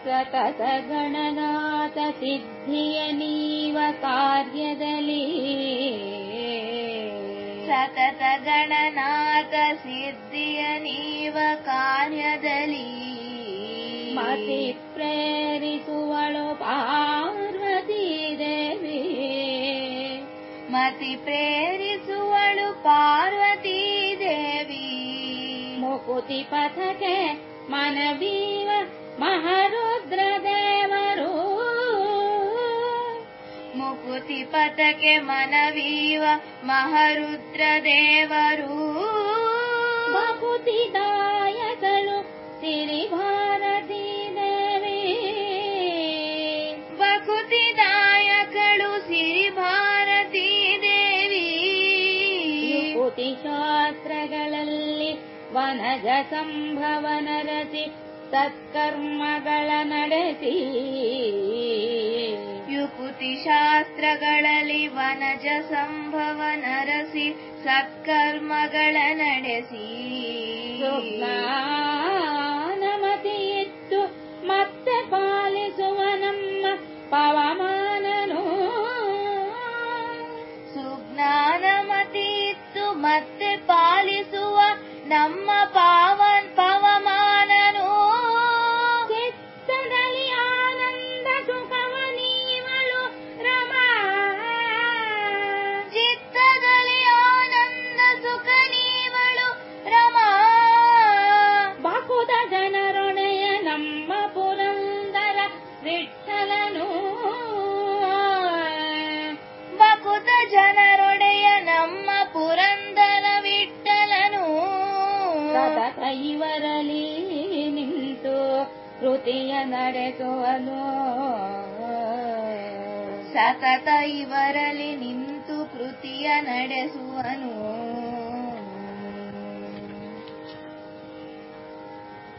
सततगणनाथसिद्धियनीव गणनाथ सिद्धिनीव कार्यदली। सतत कार्यदली। मति प्रेरिसु पार्वती देवी। मति प्रेरिसुळु पार्वती देवी। मुकुति पथके मनवीव ्र देव मुकुतिपथके मनवीव महरुद्र देव बकुति दलु सिरिभारती बकुतिय सिभारती देविशास्त्र वनजसंभवनरसि ಸತ್ಕರ್ಮಗಳ ನಡೆಸಿ. ಯುಕುತಿ ಶಾಸ್ತ್ರಗಳಲ್ಲಿ ವನಜ ಸಂಭವ ನರಸಿ ಸತ್ಕರ್ಮಗಳ ನಡೆಸಿ. ನಮತಿ ಇತ್ತು ಮತ್ತೆ ಪಾಲಿಸುವ ನಮ್ಮ ಪವಮಾನನು. ಸುಜ್ಞಾನಮತಿ ಇತ್ತು ಮತ್ತೆ ಪಾಲಿಸುವ ನಮ್ಮ ಪಾವನ ನಮ್ಮ ಪುರಂದರ ವಿಠಲನು ಬಕುತ ಜನರೊಡೆಯ ನಮ್ಮ ಪುರಂದರ ವಿಠಲನು ಸತತ ಇವರಲಿ ನಿಂತು ಕೃತಿಯ ನಡೆಸುವನು ಸತತ ಇವರಲ್ಲಿ ನಿಂತು ಕೃತಿಯ ನಡೆಸುವನು